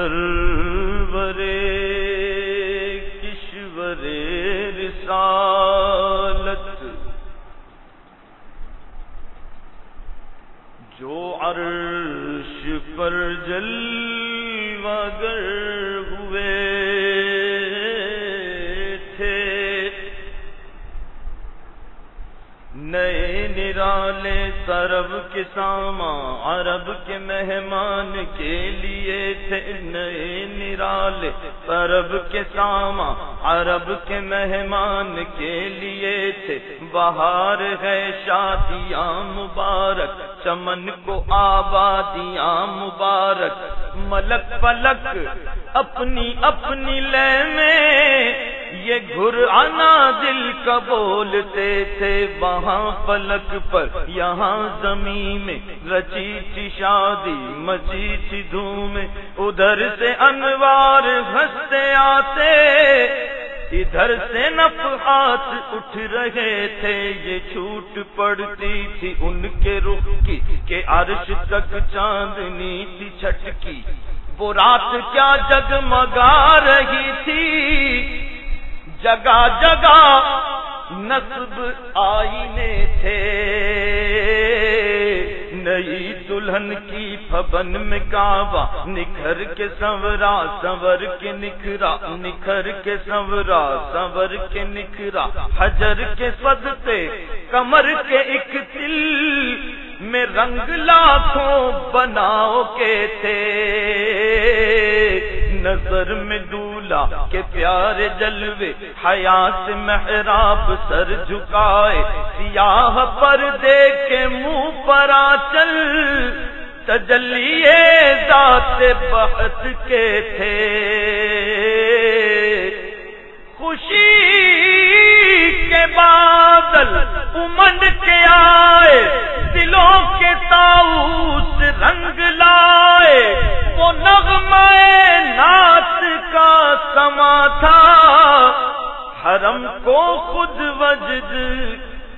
سرورے سرب کے ساما عرب کے مہمان کے لیے تھے نئے نرالے۔ سرب کے ساما عرب کے مہمان کے لیے تھے۔ بہار ہے شادیاں مبارک، چمن کو آبادیاں مبارک۔ ملک پلک، اپنی اپنی لے میں یہ گھر آنا دل کا بولتے تھے وہاں پلک پر، یہاں زمین میں رچی تھی شادی مچی تھی دھوم، ادھر سے انوار ہنستے آتے، ادھر سے نفحات اٹھ رہے تھے، یہ چھوٹ پڑتی تھی ان کے رخ کی کہ عرش تک چاندنی تھی چھٹکی۔ وہ رات کیا جگمگا رہی تھی جگہ جگہ نصب آئینے تھے۔ نئی دلہن کی پبن میں کعبہ، نکھر کے سورا سور کے نکھرا، نکھر کے سورا سور کے نکھرا۔ حجر کے سدتے کمر کے ایک دل میں رنگ لاکھوں بناؤ کے تھے۔ نظر میں دور دولا کے پیارے جلوے حیات محراب سر جھکائے، سیاہ پر دیکھ کے منہ پر آچل۔ تجلیے ذات بہت کے تھے۔ حرم کو خود وجد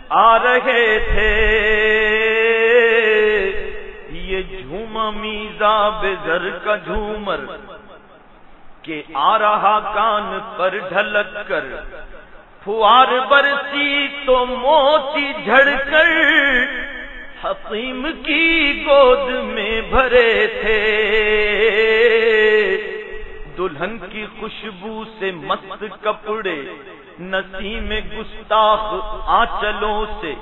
آ رہے تھے۔ یہ جھوما میزا بے گھر کا جھومر کہ آ رہا کان پر ڈھلک کر۔ فوار برسی تو موتی جھڑ کر حقیم کی گود میں بھرے تھے۔ دلہن کی خوشبو سے مست کپڑے، نسیم گستاخ آچلوں سے۔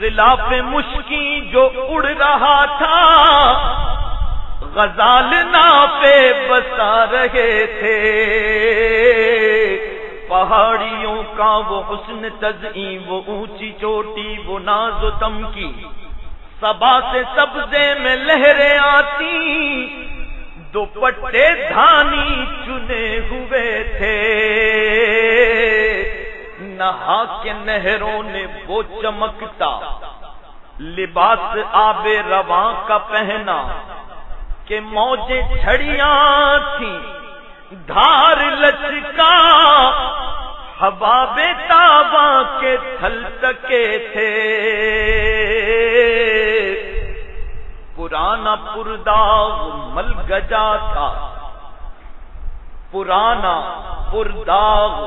غلاف مشکی جو اڑ رہا تھا، غزال ناپے بسا رہے تھے۔ پہاڑیوں کا وہ حسن تزئی وہ اونچی چوٹی، وہ ناز و تم کی۔ سبا سے سبزے میں لہریں آتی دوپٹے دھانی چنے ہوئے تھے۔ نہا کے نہروں نے وہ چمکتا، لباس آب رواں کا پہنا۔ کہ موجیں چھڑیاں تھیں، دھار لچکا۔ حباب تابا کے تھل تکے تھے۔ پرانا پرداغ مل گجا تھا۔ پرانا پرداغ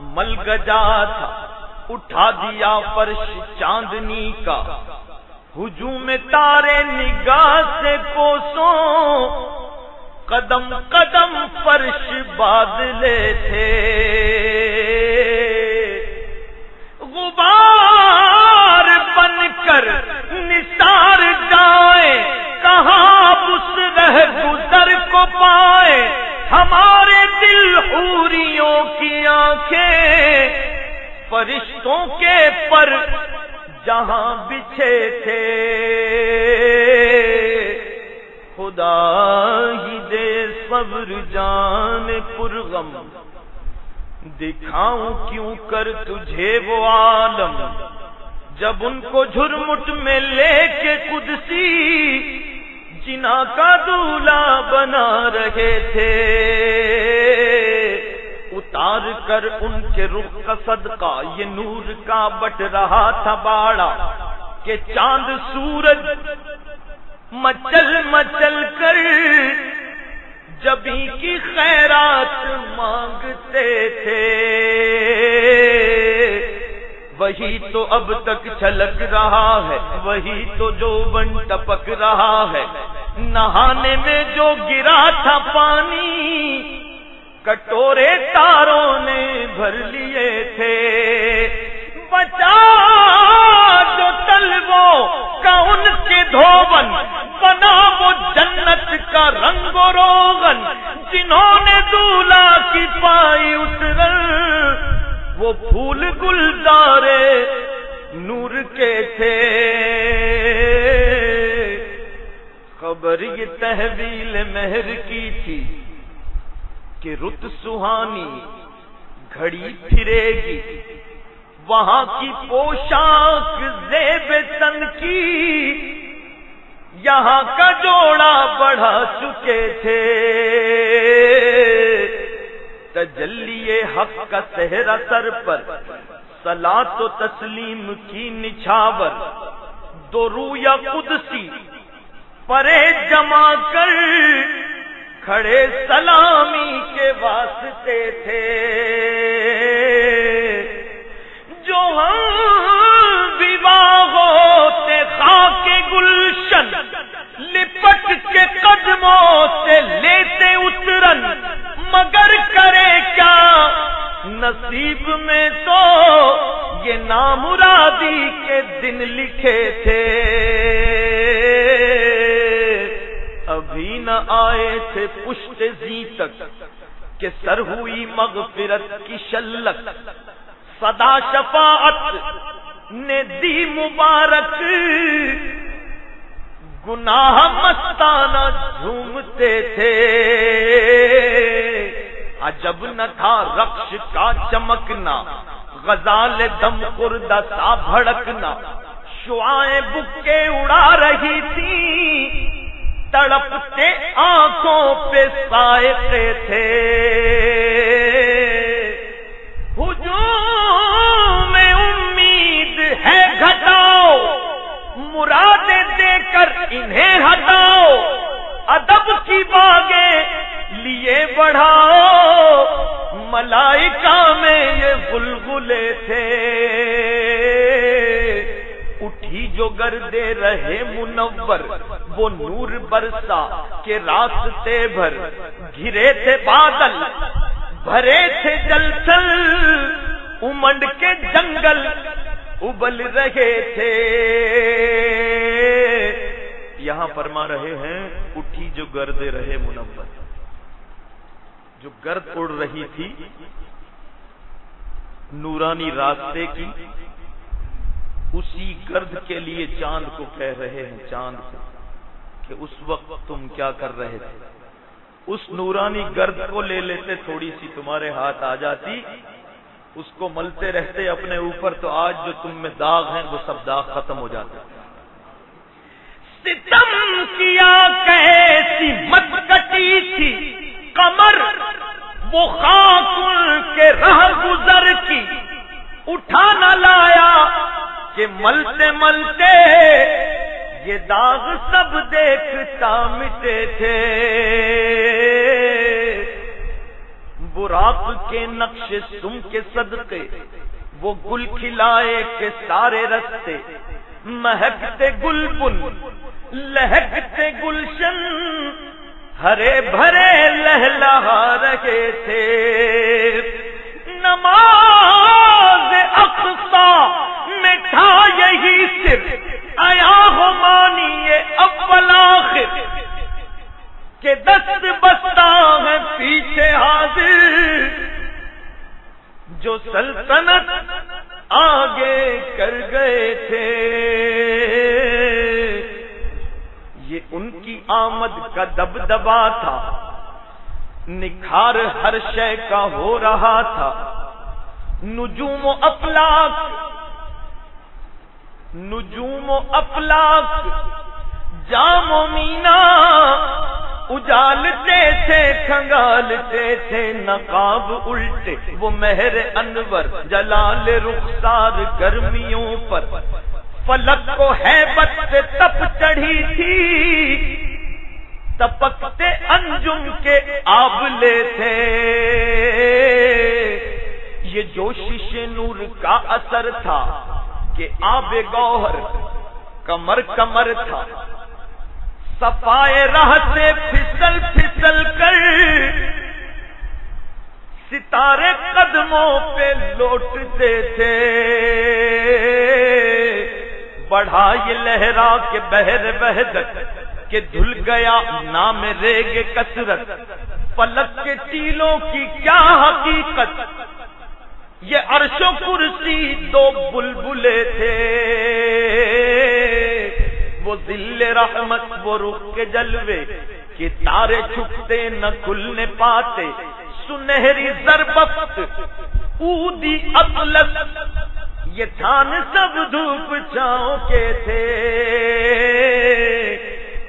مل گجا تھا۔ اٹھا دیا فرش چاندنی کا۔ ہجوم تارے نگاہ سے کوسوں۔ قدم قدم فرش بادلے تھے۔ دکھاؤں کیوں کر تجھے وہ عالم؟ جب ان کو جھرمٹ میں لے کے قدسی جنا کا دولا بنا رہے تھے۔ اتار کر ان کے رخ کا صدقہ، یہ نور کا بٹ رہا تھا باڑا کہ چاند سورج مچل مچل کر جبھی کی خیرات مانگتے تھے۔ وہی تو اب تک چھلک رہا ہے، وہی تو جو بن ٹپک رہا ہے۔ نہانے میں جو گرا تھا پانی، کٹورے تاروں نے بھر لیے تھے۔ بچا جو تلو کا ان کے دھوبن بنا وہ جنت کا رنگ و روغن۔ جنہوں نے دولا کی پائی اتر وہ پھول گلدارے نور کے تھے۔ خبر یہ تحویل مہر کی تھی کہ رت سہانی گھڑی پھرے گی۔ وہاں کی پوشاک زیب تن کی یہاں کا جوڑا بڑھا چکے تھے۔ تجلی حق کا صحرا سر پر سلا تو تسلیم کی نچھاور۔ دو رو یا قدسی پرے جما کر کھڑے سلامی کے واسطے تھے۔ ہوتے خاک گلشن، لپٹ کے قدموں سے لیتے اترن۔ مگر کرے کیا؟ نصیب میں تو یہ نامرادی کے دن لکھے تھے۔ ابھی نہ آئے تھے پشت زی تک کہ سر ہوئی مغفرت کی شلک۔ صدا شفاعت نے دی مبارک۔ گناہ مستانہ جھومتے تھے۔ عجب نہ تھا رقش کا چمکنا، غزال دم کردہ سا بھڑکنا۔ شعائیں بکے اڑا رہی تھی، تڑپتے آنکھوں پہ سائے تھے۔ کر انہیں ہٹاؤ۔ ادب کی باغیں لیے بڑھاؤ۔ ملائکہ میں یہ گلگلے تھے۔ اٹھی جو گردے رہے منور، وہ نور برسا کے راستے بھر۔ گھرے تھے بادل، بھرے تھے جل چل امنڈ کے جنگل ابل رہے تھے۔ یہاں فرما رہے ہیں، اٹھی جو گردے رہے منور۔ جو گرد اڑ رہی تھی، نورانی راستے کی، اسی گرد کے لیے چاند کو کہہ رہے ہیں، چاند کو، کہ اس وقت تم کیا کر رہے تھے؟ اس نورانی گرد کو لے لیتے تھوڑی سی تمہارے ہاتھ آ جاتی، اس کو ملتے رہتے اپنے اوپر، تو آج جو تم میں داغ ہیں، وہ سب داغ ختم ہو جاتے۔ ستم کیا کیسی مت کٹی تھی؟ کمر وہ خاک کے رہ گزر کی۔ اٹھا نہ لایا کہ ملتے ملتے یہ داغ سب دیکھتا مٹے تھے۔ براق کے نقش سم کے صدقے، وہ گل کھلائے کے سارے رستے۔ مہکتے گل بن لہکتے گلشن، ہرے بھرے لہلا رہے تھے نماز اقصا میں تھا یہی سر، آیا ہو مانی اول آخر۔ کہ دست بستا ہے پیچھے حاضر۔ جو سلطنت آگے کر گئے تھے۔ یہ ان کی آمد کا دب دبا تھا۔ نکھار ہر شے کا ہو رہا تھا۔ نجوم و افلاق نجوم و افلاق جام و مینا۔ اجالتے تھے، کھنگالتے تھے، نقاب الٹے۔ وہ مہر انور، جلال رخسار گرمیوں پر۔ فلک کو ہے سے تپ چڑھی تھی۔ تپکتے انجم کے آبلے تھے۔ یہ جو شیش نور کا اثر تھا کہ آب گوہر کمر کمر تھا۔ صفائے راہ سے پھسل پھسل کر ستارے قدموں پہ لوٹتے تھے۔ بڑھا یہ لہرا کے بہر بہدت کہ دھل گیا نام ریگ کثرت، پلک کے تیلوں کی کیا حقیقت؟ یہ عرش و کرسی دو بلبلے تھے۔ وہ دل رحمت، وہ رخ کے جلوے کہ تارے چھپتے نہ کھلنے پاتے۔ سنہری ضربت اودی اطلس یہ تھان سب دھوپ چاؤں کے تھے۔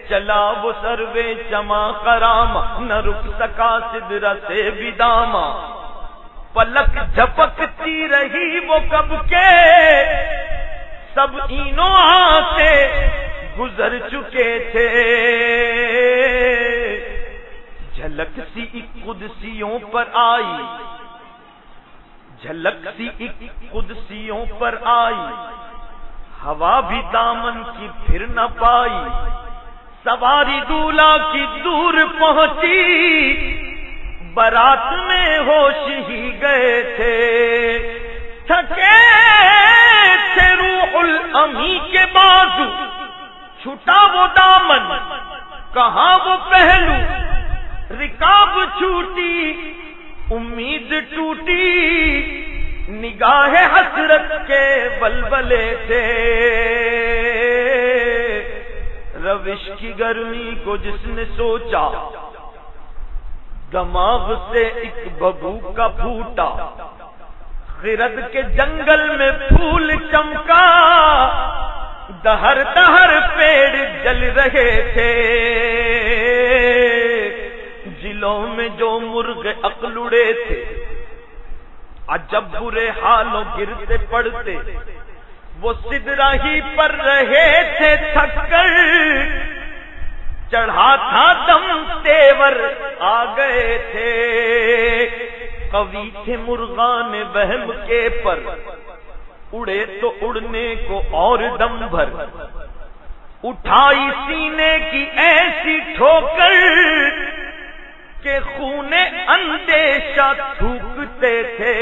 چلا وہ سروے چما کرام، نہ رک سکا سدرا سے بھی داما پلک جھپکتی رہی وہ کب کے؟ سب اینو آتے گزر چکے تھے۔ جھلک سی قدسیوں پر آئی۔ جھلک سی قدسیوں پر آئی۔ ہوا بھی دامن کی پھر نہ پائی۔ سواری دولا کی دور پہنچی۔ برات میں ہوش ہی گئے تھے۔ تھکے تھے روح الامی کے بازو چھٹا وہ دامن، کہاں وہ پہلو؟ رکاب چھوٹی امید ٹوٹی، نگاہ حسرت کے بلبلے تھے۔ روش کی گرمی کو جس نے سوچا، دماغ سے ایک ببو کا پھوٹا۔ خرد کے جنگل میں پھول چمکا، دہر دہر پیڑ جل رہے تھے۔ جلوں میں جو مرغ اکلوڑے تھے عجب برے حالوں گرتے پڑتے، وہ سدرا ہی پر رہے تھے تھک کر چڑھا تھا دم تیور، آ گئے تھے۔ کبھی تھے مرغان بہم کے پر۔ اڑے تو اڑنے کو اور دم بھر۔ اٹھائی سینے کی ایسی ٹھوکر۔ کہ خون اندیشہ تھوکتے تھے۔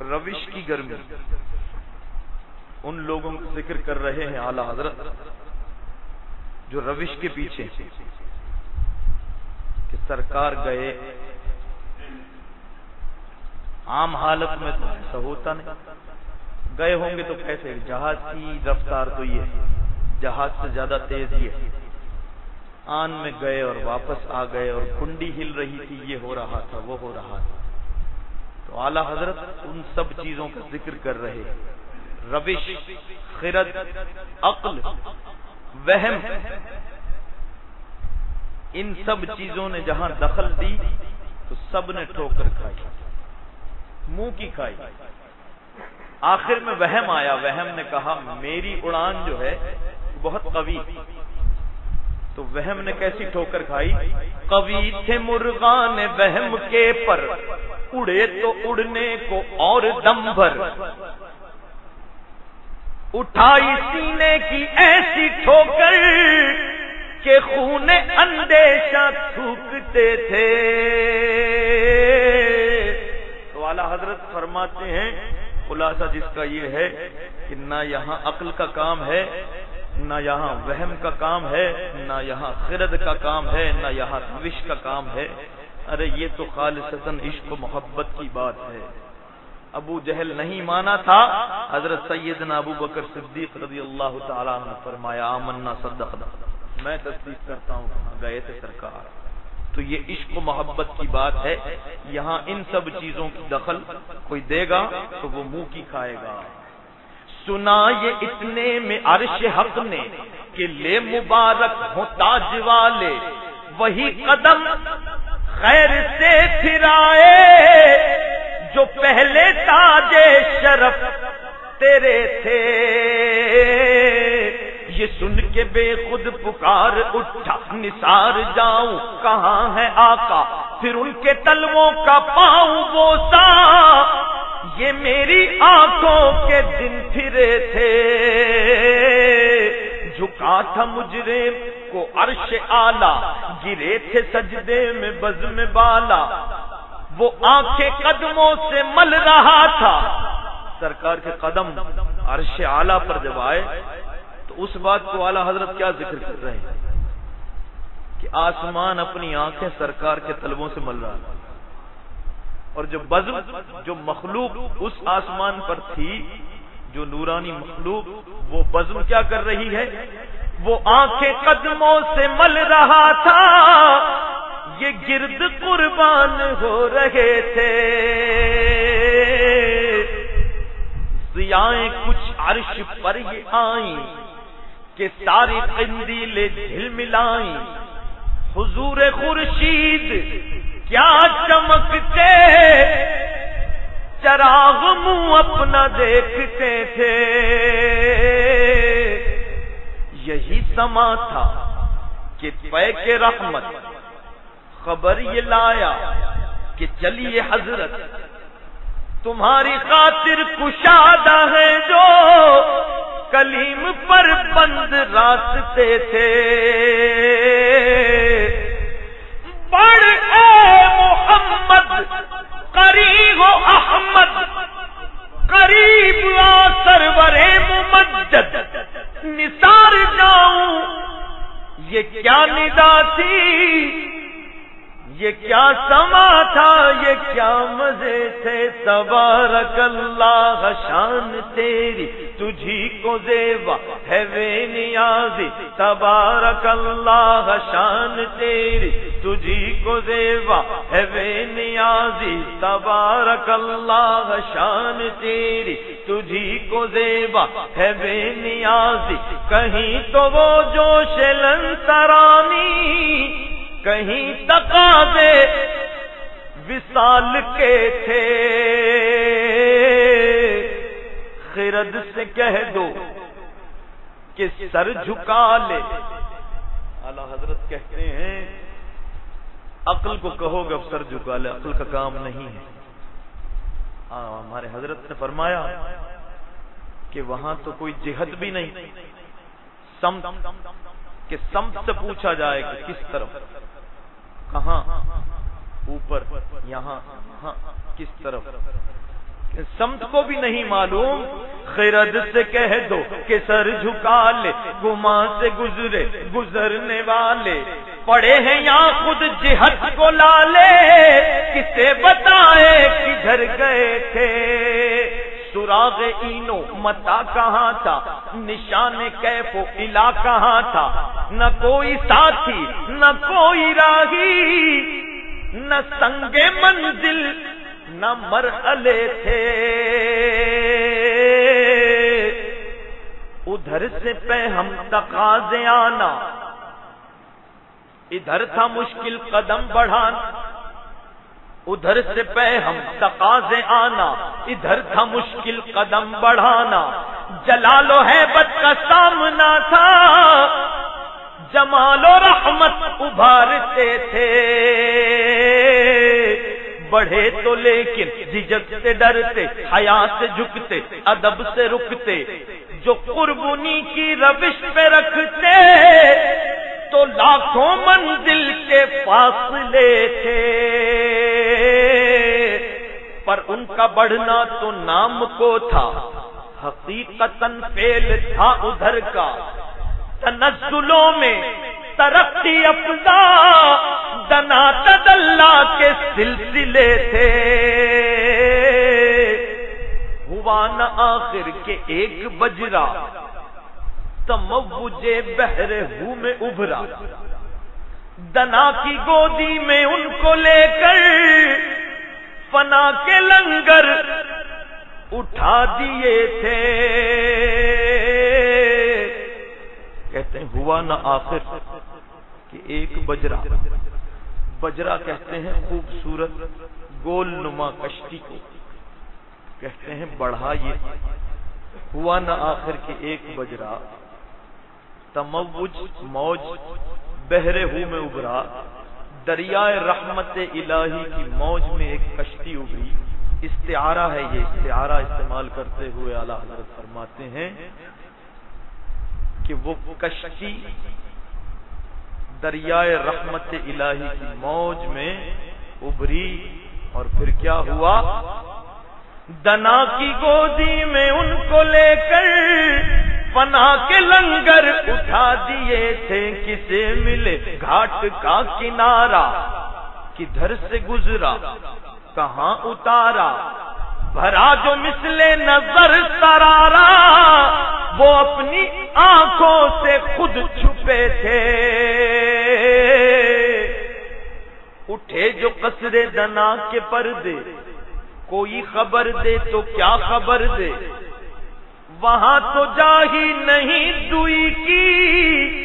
روش کی گرمی۔ ان لوگوں کا ذکر کر رہے ہیں اعلی حضرت، جو روش کے پیچھے کہ سرکار گئے۔ عام حالت میں تو ایسا ہوتا نہیں۔ گئے ہوں گے تو کیسے؟ جہاز کی رفتار تو یہ جہاز سے زیادہ تیز یہ آن میں گئے اور واپس آ گئے اور کنڈی ہل رہی تھی، یہ ہو رہا تھا، وہ ہو رہا تھا۔ تو اعلی حضرت ان سب چیزوں کا ذکر کر رہے روش، خرد، عقل، وہم، ان سب چیزوں نے جہاں دخل دی، تو سب نے ٹھوکر کھائی۔ منہ کی کھائی۔ آخر میں وہم آیا۔ وہم نے کہا، میری اڑان جو ہے بہت قوی۔ تو وہم نے کیسی ٹھوکر کھائی؟ قوی تھے مرغان وہم کے پر۔ اڑے تو اڑنے کو اور دم بھر۔ اٹھائی سینے کی ایسی ٹھوکر کہ خون اندیشہ تھوکتے تھے۔ تو والا حضرت فرماتے ہیں، خلاصہ جس کا یہ ہے کہ نہ یہاں عقل کا کام ہے نہ یہاں وہم کا کام ہے، نہ یہاں خرد کا کام ہے، نہ یہاں روش کا کام ہے۔ ارے، یہ تو خالصتاً عشق و محبت کی بات ہے۔ ابو جہل نہیں مانا تھا، حضرت سیدنا ابو بکر صدیق رضی اللہ تعالیٰ نے فرمایا، آمنا صدق میں تصدیق کرتا ہوں، کہاں گئے تھے سرکار؟ تو یہ عشق و محبت کی بات ہے، یہاں ان سب چیزوں کی دخل کوئی دے گا تو وہ منہ کی کھائے گا۔ سنا یہ اتنے میں عرش حق نے کہ لے مبارک ہو تاج والے، وہی قدم خیر سے پھرائے جو پہلے تاج شرف تیرے تھے۔ یہ سن کے بے خود پکار اٹھا، نثار جاؤں، کہاں ہے آقا؟ پھر ان کے تلووں کا پاؤں بوسا یہ میری آنکھوں کے دن پھرے تھے۔ جھکا تھا مجرے کو عرش آلہ گرے تھے سجدے میں بز میں بالا۔ وہ آنکھیں قدموں سے مل رہا تھا۔ سرکار کے قدم عرش آلہ پر جب آئے، تو اس بات کو اعلی حضرت کیا ذکر کر رہے ہیں؟ کہ آسمان اپنی آنکھیں سرکار کے طلبوں سے مل رہا اور جو بزم، جو مخلوق اس آسمان پر تھی، جو نورانی مخلوق، وہ بزم کیا کر رہی ہے؟ وہ آنکھیں قدموں سے مل رہا تھا، یہ گرد قربان ہو رہے تھے۔ سیائیں کچھ عرش پر یہ آئیں، کہ ساری قندیلیں جھل ملائیں حضور خورشید کیا چمکتے چراغ منہ اپنا دیکھتے تھے؟ یہی سما تھا کہ پے کے رحمت خبر یہ لایا کہ چلیے حضرت، تمہاری خاطر کشادہ ہے جو کلیم پر بند راستے تھے۔ اے محمد، قریب و احمد، قریب آ سرور ممجد، نثار جاؤں، یہ کیا ندا تھی؟ یہ کیا سما تھا، یہ کیا مزے تھے؟ تبارک اللہ، شان تیری، تجھی کو زیوا ہے وے نیازی۔ تبارک اللہ، شان تیری، تجھی کو زیوا ہے وے نیازی۔ تبارک اللہ، شان تیری، تجھی کو زیوا ہے بے نیازی۔ کہیں تو وہ جوش لنترانی کہیں تقاضے وصال کے تھے۔ خرد سے کہہ دو کہ سر جھکا لے۔ اعلی حضرت کہتے ہیں، عقل کو کہو گے اب سر جھکا لے، عقل کا کام نہیں ہے۔ ہاں، ہمارے حضرت نے فرمایا کہ وہاں تو کوئی جہد بھی نہیں۔ سمت، کہ سمت سے پوچھا جائے کہ کس طرف۔ کہاں؟ اوپر، یہاں ہاں، کس طرف؟ سمت کو بھی نہیں معلوم خیرد سے کہہ دو کہ سر جھکا لے گما سے گزرے، گزرنے والے۔ پڑے ہیں یا خود جہت کو لالے، کسے بتائے کدھر گئے تھے؟ سراغ اینو متا کہاں تھا؟ نشان کیف و علا کہاں تھا؟ نہ کوئی ساتھی، نہ کوئی راہی، نہ سنگ منزل، نہ مرحلے تھے۔ ادھر سے پہ ہم تقاضے آنا، ادھر تھا مشکل قدم بڑھانا، ادھر سے پہ ہم تقاضے آنا۔ ادھر تھا مشکل قدم بڑھانا، جلال و حیبت کا سامنا تھا۔ جمال و رحمت ابھارتے تھے۔ بڑھے تو لیکن جھجک سے ڈرتے، حیا سے جھکتے، ادب سے رکتے۔ جو قربنی کی روش پہ رکھتے، تو لاکھوں منزل کے فاصلے تھے۔ پر ان کا بڑھنا تو نام کو تھا۔ حقیقت فیل تھا ادھر کا۔ تنزلوں میں ترقی افزا۔ دنا تدلہ کے سلسلے تھے۔ ہوا نہ آخر کے ایک بجرا۔ تموجے بہرے ہو میں ابھرا۔ دنا کی گودی میں ان کو لے کر فنا کے لنگر اٹھا دیے تھے۔ کہتے ہیں، ہوا نہ آخر کہ ایک بجرا۔ بجرا کہتے ہیں خوبصورت، گول نما کشتی کو۔ کہتے ہیں، بڑھا یہ۔ ہوا نہ آخر کے ایک بجرا۔ تموج، موج، بہرے ہو میں ابھرا۔ دریائے رحمت الہی کی موج میں ایک کشتی ابری استعارہ ہے یہ استعارہ استعمال کرتے ہوئے اعلی حضرت فرماتے ہیں کہ وہ کشتی دریائے رحمت الہی کی موج میں ابری اور پھر کیا ہوا؟ دنا کی گودی میں ان کو لے کر پنا کے لنگر اٹھا دیے تھے، کسے ملے گھاٹ کا کنارا کدھر سے گزرا؟ کہاں اتارا؟ بھرا جو مسلے نظر سرارا وہ اپنی آنکھوں سے خود چھپے تھے۔ اٹھے جو قصرے دنا کے پردے، کوئی خبر دے تو کیا خبر دے؟ وہاں تو جا ہی نہیں دوئی کی۔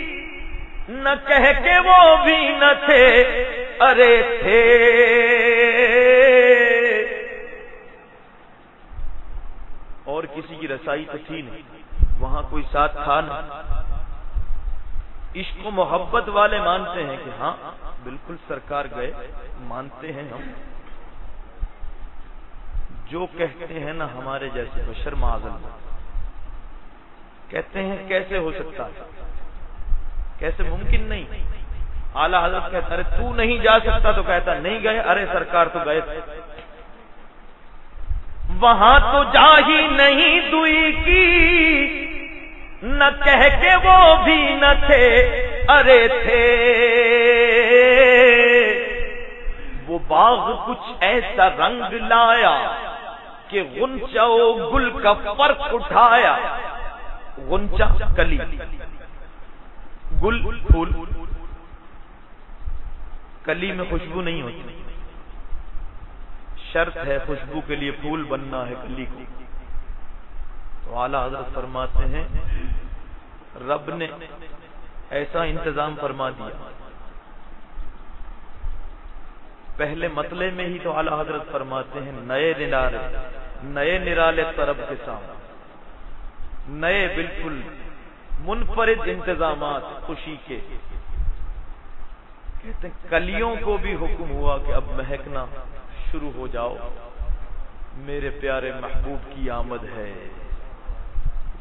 نہ کہہ کے وہ بھی نہ تھے۔ ارے تھے۔ اور کسی کی رسائی تو تھی نہیں۔ وہاں کوئی ساتھ تھا نہیں عشق و محبت والے مانتے ہیں کہ ہاں بالکل سرکار گئے، مانتے ہیں ہم۔ جو کہتے ہیں نا ہمارے جیسے بشر معذل کہتے ہیں کیسے ہو سکتا ہے؟ کیسے ممکن نہیں؟ اعلی حضرت کہتا ارے تو نہیں جا سکتا تو کہتا نہیں گئے؟ ارے سرکار تو گئے۔ تھے وہاں تو جا ہی نہیں دوئی کی۔ نہ کہہ کے وہ بھی نہ تھے۔ ارے تھے۔ وہ باغ کچھ ایسا رنگ لایا کہ غنچا گل کا فرق اٹھایا۔ غنچا کلی۔ گل، پھول۔ کلی میں خوشبو نہیں ہوتی۔ شرط ہے خوشبو کے لیے پھول بننا ہے کلی کو۔ تو اعلی حضرت فرماتے ہیں، رب نے ایسا انتظام فرما دیا۔ پہلے مطلے میں ہی تو اعلی حضرت فرماتے ہیں، نئے نرالے نئے نرالے طرب کے سامنے۔ نئے بالکل منفرد انتظامات خوشی کے۔ کہتے ہیں، کلیوں کو بھی حکم ہوا کہ اب مہکنا شروع ہو جاؤ۔ میرے پیارے محبوب کی آمد ہے۔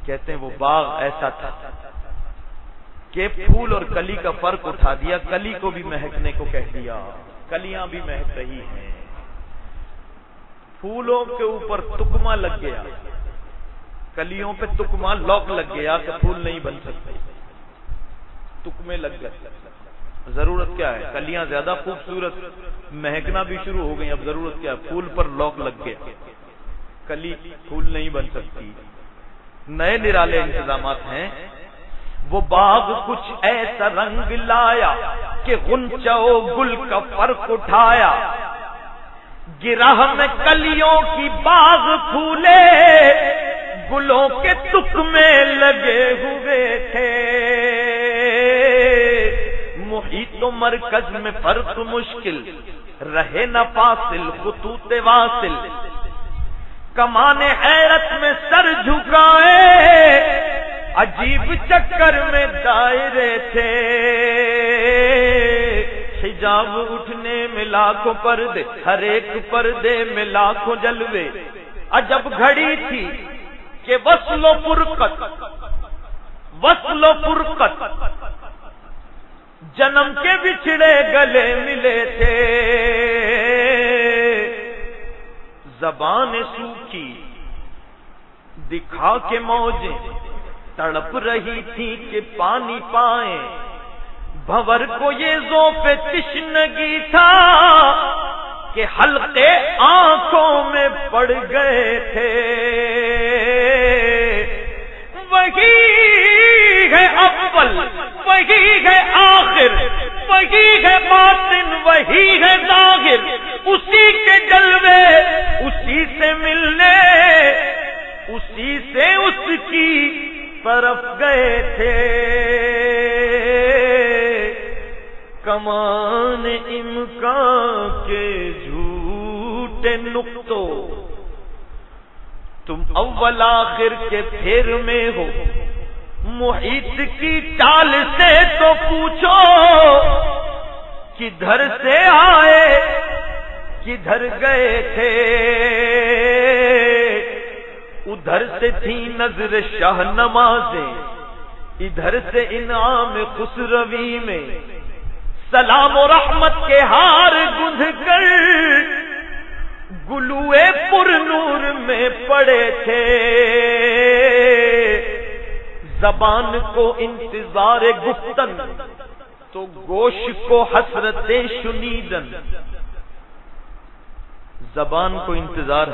کہتے ہیں، وہ باغ ایسا تھا کہ پھول اور کلی کا فرق اٹھا دیا۔ کلی کو بھی مہکنے کو کہہ دیا۔ کلیاں بھی مہک رہی ہیں۔ پھولوں کے اوپر تکما لگ گیا۔ کلیوں پہ تکما لوک لگ گیا کہ پھول نہیں بن سکتے۔ تکمے لگ گئے۔ ضرورت کیا ہے؟ کلیاں زیادہ خوبصورت، مہکنا بھی شروع ہو گئی اب ضرورت کیا ہے؟ پھول پر لوک لگ گیا کلی پھول نہیں بن سکتی۔ نئے نرالے انتظامات ہیں۔ وہ باغ کچھ ایسا رنگ لایا کہ غنچو گل کا فرق اٹھایا۔ گرہ میں کلیوں کی باغ پھولے۔ گلوں کے تک میں لگے ہوئے تھے۔ محیط و مرکز میں فرق مشکل، رہے نہ فاصل، خطوط واصل۔ کمان حیرت میں سر جھکائے، عجیب چکر میں دائرے تھے۔ حجاب اٹھنے میں لاکھوں پردے، ہر ایک پردے میں لاکھوں جلوے۔ عجب گھڑی تھی کہ وصل و پرکت وصل و پرکت جنم کے بچھڑے گلے ملے تھے۔ زبان سوکھی، دکھا کے موجیں تڑپ رہی تھی کہ پانی پائیں۔ بھور کو یہ زو پہ تشنگی تھا کہ حلقے آنکھوں میں پڑ گئے تھے۔ وہی ہے اول، وہی ہے آخر، وہی ہے باطن، وہی ہے ظاہر۔ اسی کے جلوے، اسی سے ملنے، اسی سے اس کی طرف گئے تھے۔ کمان امکان کے جھوٹے نقطوں تم اول آخر کے پھر میں ہو۔ محیط کی ٹال سے تو پوچھو، کدھر سے آئے، کدھر گئے تھے؟ ادھر سے تھی نظر شاہ نمازیں، ادھر سے انعام خسروی میں۔ سلام و رحمت کے ہار گندھ کر گلوے پر نور میں پڑے تھے۔ زبان کو انتظار گفتن، تو گوش کو حسرت شنیدن۔ زبان کو انتظار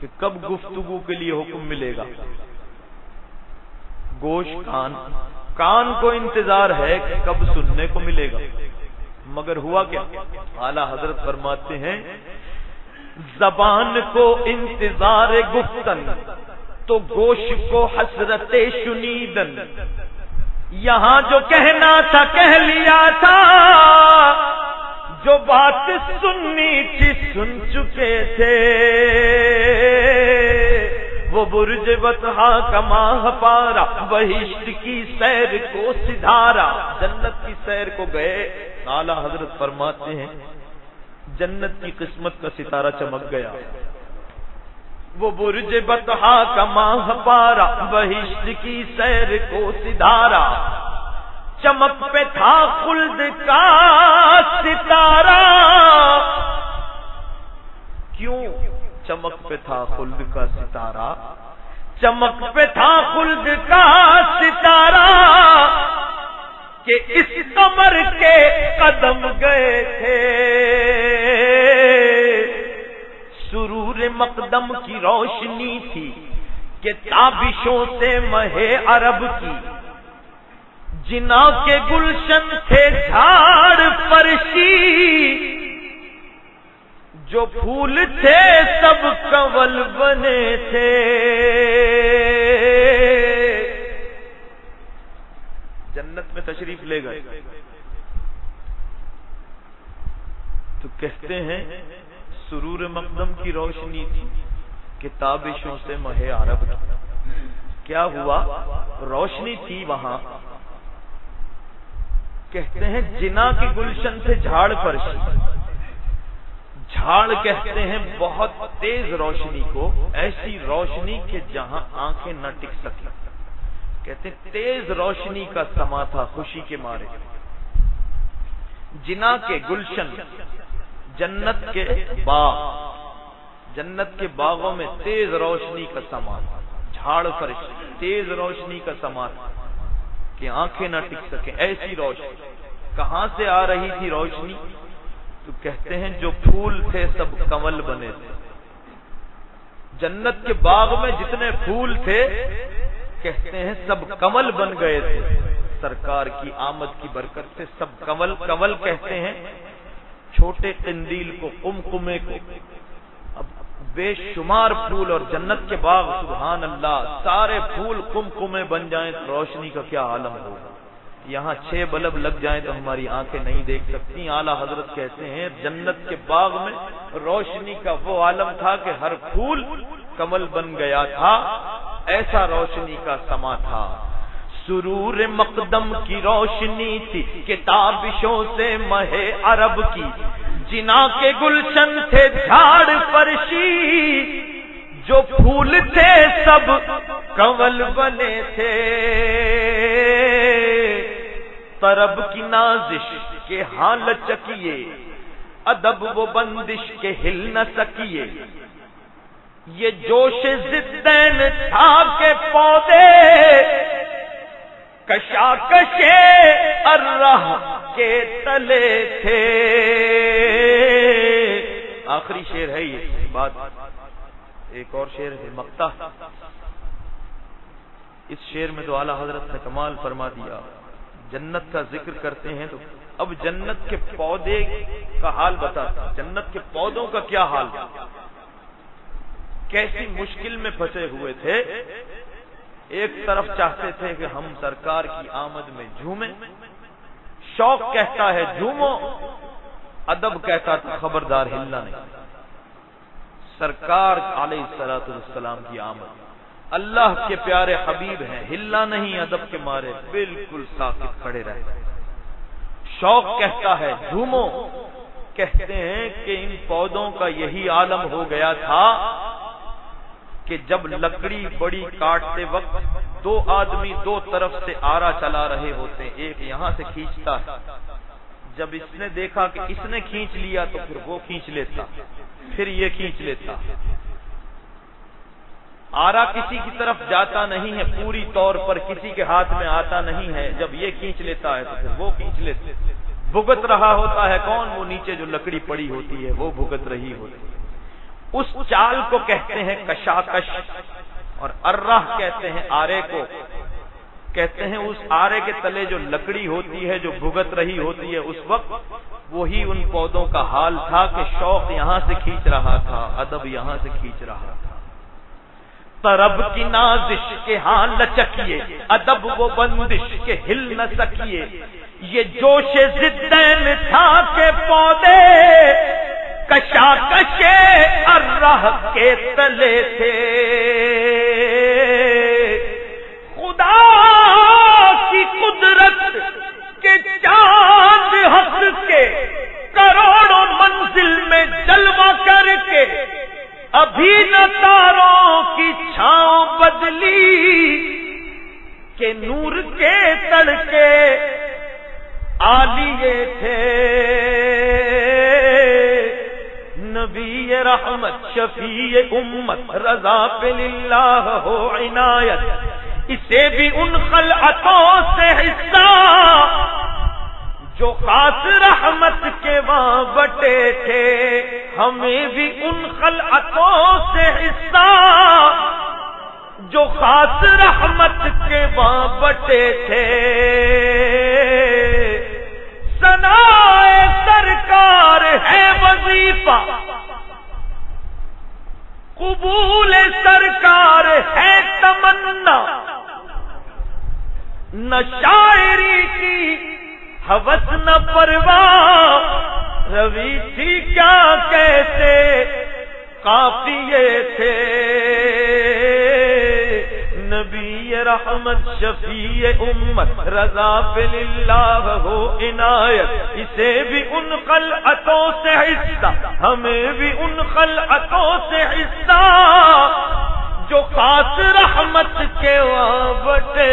کہ کب گفتگو کے لیے حکم ملے گا۔ گوشت کان کان کو انتظار ہے کہ کب سننے کو ملے گا۔ مگر ہوا کیا؟ اعلی حضرت فرماتے ہیں، زبان کو انتظار گفتن، تو گوش کو حسرت شنیدن۔ یہاں جو کہنا تھا، کہہ لیا تھا۔ جو بات سننی تھی، سن چکے تھے۔ وہ برج بتہا کما پارا بہشت کی سیر کو سدھارا۔ جنت کی سیر کو گئے۔ اعلی حضرت فرماتے ہیں، جنت کی قسمت کا ستارہ چمک گیا۔ وہ برج بتہا کما پارا، بہشت کی سیر کو سدھارا۔ چمک پہ تھا خلد کا ستارہ۔ کیوں؟ چمک پہ تھا خلد کا ستارہ۔ چمک پہ تھا خلد کا ستارہ۔ کہ اس کمر کے قدم گئے تھے۔ سرور مقدم کی روشنی تھی کہ تابشوں سے مہے عرب کی۔ جنا کے گلشن تھے جھاڑ فرشی۔ جو پھول تھے سب کنول بنے تھے۔ جنت میں تشریف لے گئے۔ تو کہتے ہیں، سرور مقدم کی روشنی تھی، کتابشوں سے مہے عرب۔ کیا ہوا؟ روشنی تھی وہاں۔ کہتے ہیں، جنا کی گلشن سے جھاڑ پر جھاڑ کہتے ہیں، بہت تیز روشنی کو، ایسی روشنی کے جہاں آنکھیں نہ ٹک سکیں۔ کہتے ہیں، تیز روشنی کا سما تھا، خوشی کے مارے۔ جنا کے گلشن، جنت کے باغ۔ جنت کے باغوں میں تیز روشنی کا سما جھاڑ فرش تیز روشنی کا سما تھا۔ کہ آنکھیں نہ ٹک سکیں، ایسی روشنی۔ کہاں سے آ رہی تھی روشنی؟ تو کہتے ہیں جو پھول تھے سب کمل بنے تھے۔ جنت کے باغ میں جتنے پھول تھے کہتے ہیں، سب کمل بن گئے تھے۔ سرکار کی آمد کی برکت سے سب کمل کمل کہتے ہیں۔ چھوٹے قندیل کو کم کمے کو بے شمار پھول اور جنت کے باغ، سبحان اللہ، سارے پھول کم کمے بن جائیں تو روشنی کا کیا عالم ہوگا؟ یہاں چھ بلب لگ جائیں تو ہماری آنکھیں نہیں دیکھ سکتی۔ اعلیٰ حضرت کہتے ہیں، جنت کے باغ میں روشنی کا وہ عالم تھا کہ ہر پھول کمل بن گیا تھا۔ ایسا روشنی کا سما تھا۔ سرور مقدم کی روشنی تھی، کتابشوں سے مہ عرب کی۔ جنا کے گلشن تھے جھاڑ فرشی۔ جو پھول تھے سب کنول بنے تھے۔ طرب کی نازش کے حال چکیے۔ ادب و بندش کے ہل نہ سکیے۔ یہ جوش زدین تھا کے پودے کشاکشے ارہ کے تلے تھے۔ آخری شیر ہے یہ بات ایک اور شیر ہے مکتا اس شیر میں تو اعلی حضرت نے کمال فرما دیا۔ جنت کا ذکر کرتے ہیں تو اب جنت کے پودے کا حال بتا۔ جنت کے پودوں کا کیا حال؟ کیسی مشکل میں پھنسے ہوئے تھے، ایک طرف چاہتے تھے کہ ہم سرکار کی آمد میں جھومیں۔ شوق کہتا ہے جھومو، ادب کہتا تھا خبردار ہلنا نہیں۔ سرکار علیہ سلاۃ السلام کی آمد۔ اللہ کے پیارے حبیب ہیں ہلا نہیں، ادب کے مارے بالکل ساکت کھڑے رہے۔ شوق کہتا ہے جھومو، کہتے ہیں کہ ان پودوں کا یہی عالم ہو گیا تھا کہ جب لکڑی بڑی کاٹتے وقت دو آدمی دو طرف سے آرا چلا رہے ہوتے ایک یہاں سے کھینچتا ہے۔ جب اس نے دیکھا کہ اس نے کھینچ لیا تو پھر وہ کھینچ لیتا، پھر یہ کھینچ لیتا۔ آرا کسی کی طرف جاتا نہیں ہے، پوری طور پر کسی کے ہاتھ میں آتا نہیں ہے۔ جب یہ کھینچ لیتا ہے تو پھر وہ کھینچ لیتے بھگت رہا ہوتا ہے، کون وہ نیچے جو لکڑی پڑی ہوتی ہے، وہ بھگت رہی ہوتی ہے۔ اس چال کو کہتے ہیں کشاکش اور ارراہ کہتے ہیں آرے کو۔ کہتے ہیں اس آرے کے تلے جو لکڑی ہوتی ہے، جو بھگت رہی ہوتی ہے، اس وقت وہی ان پودوں کا حال تھا کہ شوق یہاں سے کھینچ رہا تھا، ادب یہاں سے کھینچ رہا تھا۔ ترب کی نازش کے ہاں لچکیے ادب وہ بندش کے ہل نہ سکیے یہ جوش زدین تھا کہ پودے کشا کشے ارہ کے تلے تھے۔ خدا کی قدرت کے چاند ہنس کے کروڑوں منزل میں جلوہ کر کے ابھی نہ تاروں کی چھاؤں بدلی کہ نور کے تڑکے آلیے تھے۔ نبی رحمت، شفیع امت، رضا پہ للہ ہو عنایت۔ اسے بھی ان خلعتوں سے حصہ جو خاص رحمت کے وہاں بٹے تھے، ہمیں بھی ان خلعتوں سے حصہ جو خاص رحمت کے وہاں بٹے تھے۔ سنا سرکار ہے وظیفہ قبول سرکار ہے تمنا۔ نہ شاعری کی حوث، نہ پرواہ روی تھی کیا کیسے کافیے تھے۔ نبی رحمت شفیع امت، رضا اللہ ہو عنایت، اسے بھی ان خلعتوں سے حصہ، ہمیں بھی ان خلعتوں سے حصہ، جو خاص رحمت کے وہاں بٹے